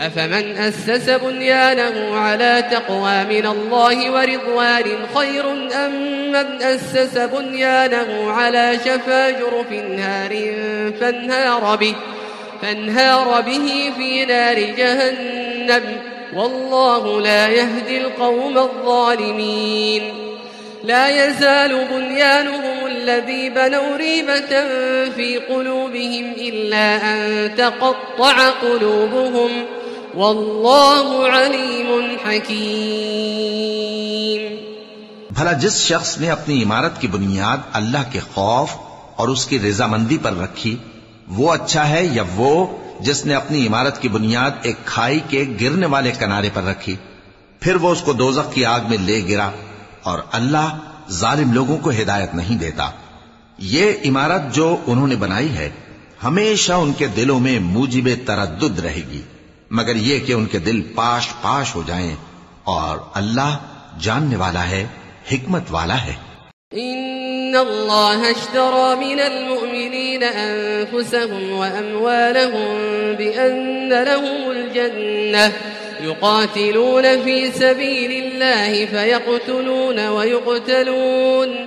أفمن أسس بنيانه على تقوى من الله ورضوان خير أم من أسس بنيانه على شفا جرف نار فانهار به, فانهار به في نار جهنم. والله لا يهدي القوم الظالمين. لا يزال بنيانهم الذي بنوا ريبة في قلوبهم إلا أن تقطع قلوبهم واللہ علیم حکیم بھلا جس شخص نے اپنی عمارت کی بنیاد اللہ کے خوف اور اس کی رضامندی پر رکھی، وہ اچھا ہے یا وہ جس نے اپنی عمارت کی بنیاد ایک کھائی کے گرنے والے کنارے پر رکھی، پھر وہ اس کو دوزخ کی آگ میں لے گرا اور اللہ ظالم لوگوں کو ہدایت نہیں دیتا۔ یہ عمارت جو انہوں نے بنائی ہے، ہمیشہ ان کے دلوں میں موجب تردد رہے گی۔ مگر یہ کہ ان کے دل پاش پاش ہو جائیں اور اللہ جاننے والا ہے، حکمت والا ہے۔ ان اللہ اشترى من المؤمنین انفسهم واموالهم بان لهم الجنة يقاتلون في سبيل الله فيقتلون ويقتلون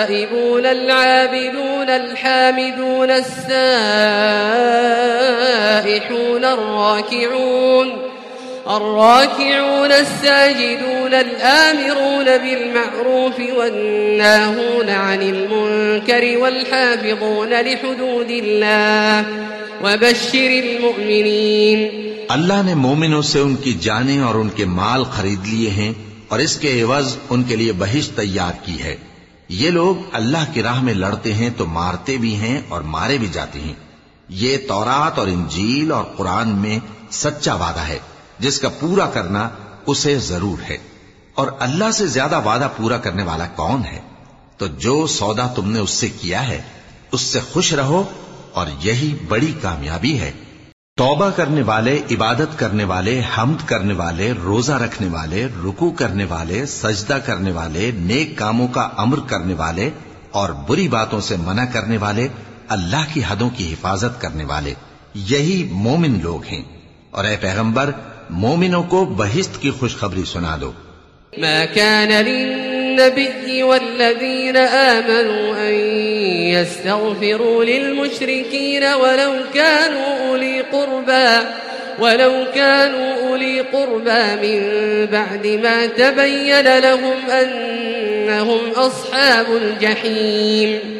التائبون العابدون الحامدون السائحون الراكعون الراكعون الساجدون الآمرون بالمعروف والناهون عن المنكر والحافظون لحدود الله وبشر المؤمنين اللہ نے مومنوں سے ان کی جانیں اور ان کے مال خرید لیے ہیں اور اس کے عوض ان کے لیے بہش تیار کی ہے۔ یہ لوگ اللہ کی راہ میں لڑتے ہیں تو مارتے بھی ہیں اور مارے بھی جاتے ہیں۔ یہ تورات اور انجیل اور قرآن میں سچا وعدہ ہے، جس کا پورا کرنا اسے ضرور ہے۔ اور اللہ سے زیادہ وعدہ پورا کرنے والا کون ہے؟ تو جو سودا تم نے اس سے کیا ہے، اس سے خوش رہو اور یہی بڑی کامیابی ہے۔ توبہ کرنے والے، عبادت کرنے والے، حمد کرنے والے، روزہ رکھنے والے رکو کرنے والے، سجدہ کرنے والے، نیک کاموں کا امر کرنے والے اور بری باتوں سے منع کرنے والے، اللہ کی حدوں کی حفاظت کرنے والے۔ یہی مومن لوگ ہیں۔ اور اے پیغمبر، مومنوں کو بہشت کی خوشخبری سنا دو۔ ما كان للنبي والذين آمنوا أن يستغفروا للمشركين ولو كانوا أولي قربا ولو كانوا أولي قربا من بعد ما تبين لهم أنهم أصحاب الجحيم.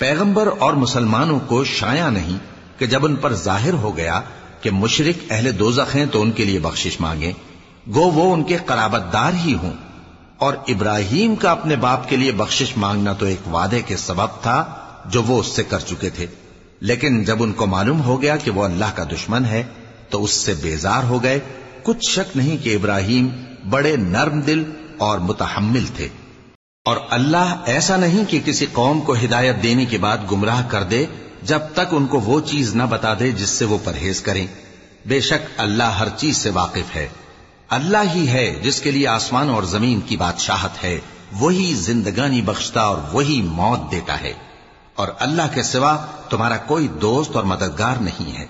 پیغمبر اور مسلمانوں کو شایا نہیں کہ جب ان پر ظاہر ہو گیا کہ مشرق اہل دوزخ ہیں تو ان کے لیے بخشش مانگیں، گو وہ ان کے قرابت دار ہی ہوں۔ اور ابراہیم کا اپنے باپ کے لیے بخشش مانگنا تو ایک وعدے کے سبب تھا جو وہ اس سے کر چکے تھے۔ لیکن جب ان کو معلوم ہو گیا کہ وہ اللہ کا دشمن ہے، تو اس سے بیزار ہو گئے۔ کچھ شک نہیں کہ ابراہیم بڑے نرم دل اور متحمل تھے۔ اور اللہ ایسا نہیں کہ کسی قوم کو ہدایت دینے کے بعد گمراہ کر دے جب تک ان کو وہ چیز نہ بتا دے جس سے وہ پرہیز کریں۔ بے شک اللہ ہر چیز سے واقف ہے۔ اللہ ہی ہے جس کے لیے آسمان اور زمین کی بادشاہت ہے۔ وہی زندگانی بخشتا اور وہی موت دیتا ہے۔ اور اللہ کے سوا تمہارا کوئی دوست اور مددگار نہیں ہے۔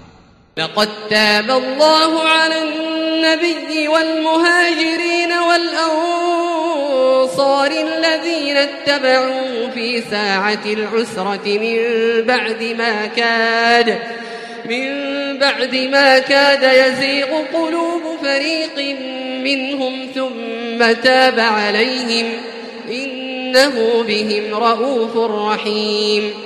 لقد تاب الله على النبي والمهاجرين والأنصار الذين اتبعوا في ساعة العسرة من بعد ما كاد، من بعد ما كاد يزيغ قلوب فريق منهم ثم تاب عليهم، إنه بهم رؤوف رحيم.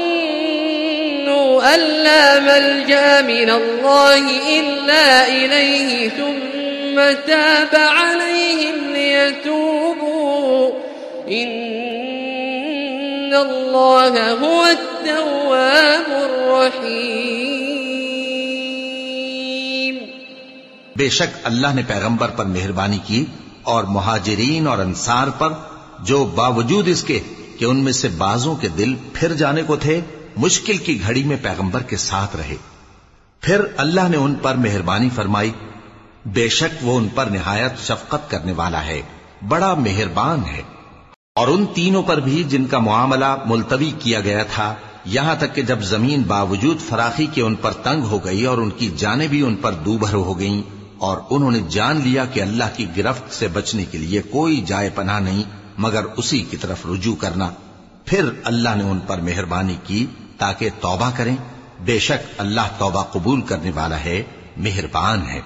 أن لا ملجأ من الله إلا إليه ثم تاب عليهم ليتوبوا إن الله هو التواب الرحيم بے شک اللہ نے پیغمبر پر مہربانی کی اور مہاجرین اور انصار پر جو باوجود اس کے کہ ان میں سے بازوں کے دل پھر جانے کو تھے مشکل کی گھڑی میں پیغمبر کے ساتھ رہے۔ پھر اللہ نے ان پر مہربانی فرمائی۔ بے شک وہ ان پر نہایت شفقت کرنے والا ہے۔ بڑا مہربان ہے۔ اور ان تینوں پر بھی جن کا معاملہ ملتوی کیا گیا تھا، یہاں تک کہ جب زمین باوجود فراخی کے ان پر تنگ ہو گئی اور ان کی جانیں بھی ان پر دوبھر ہو گئیں، اور انہوں نے جان لیا کہ اللہ کی گرفت سے بچنے کے لیے کوئی جائے پناہ نہیں، مگر اسی کی طرف رجوع کرنا۔ پھر اللہ نے ان پر مہربانی کی۔ تاکہ توبہ کریں۔ بے شک اللہ توبہ قبول کرنے والا ہے مہربان ہے۔